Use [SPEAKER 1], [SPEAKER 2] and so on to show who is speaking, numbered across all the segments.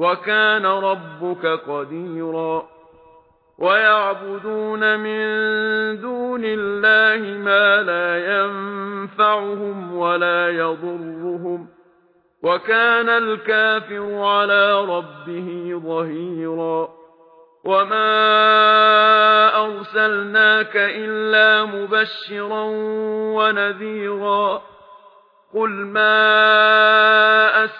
[SPEAKER 1] وَكَانَ رَبُّكَ قَدِيرًا وَيَعْبُدُونَ مِن دُونِ اللَّهِ مَا لَا يَنفَعُهُمْ وَلَا يَضُرُّهُمْ وَكَانَ الْكَافِرُ عَلَى رَبِّهِ ظَهِيرًا وَمَا أَرْسَلْنَاكَ إِلَّا مُبَشِّرًا وَنَذِيرًا قُلْ مَا أَسْأَلُكُمْ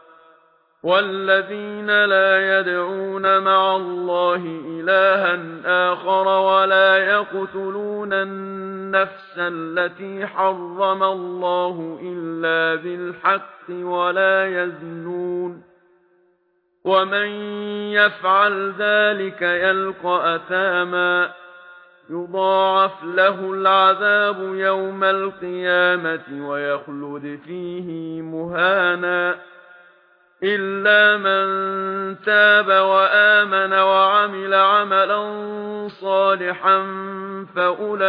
[SPEAKER 1] والذين لا يدعون مع الله إلها آخر ولا يقتلون النفس التي حرم الله إلا بالحق ولا يزنون ومن يفعل ذلك يلقى أثاما يضاعف له العذاب يوم القيامة ويخلد فيه مهانا إِلَّا مَن تَابَ وَآمَنَ وَعَمِلَ عَمَلًا صَالِحًا فَأُولَئِكَ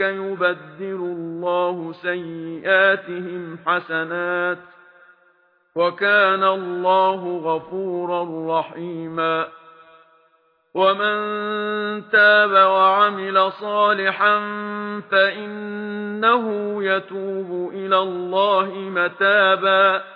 [SPEAKER 1] يُبَدِّلُ اللَّهُ سَيِّئَاتِهِمْ حَسَنَاتٍ وَكَانَ اللَّهُ غَفُورًا رَّحِيمًا وَمَن تَابَ وَعَمِلَ صَالِحًا فَإِنَّهُ يَتُوبُ إِلَى اللَّهِ مَتَابًا